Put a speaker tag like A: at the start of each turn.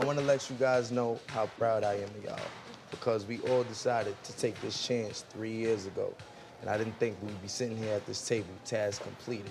A: I want to let you guys know how proud I am of y'all because we all decided to take this chance three years ago. And I didn't think we'd be sitting here at this table, task completed.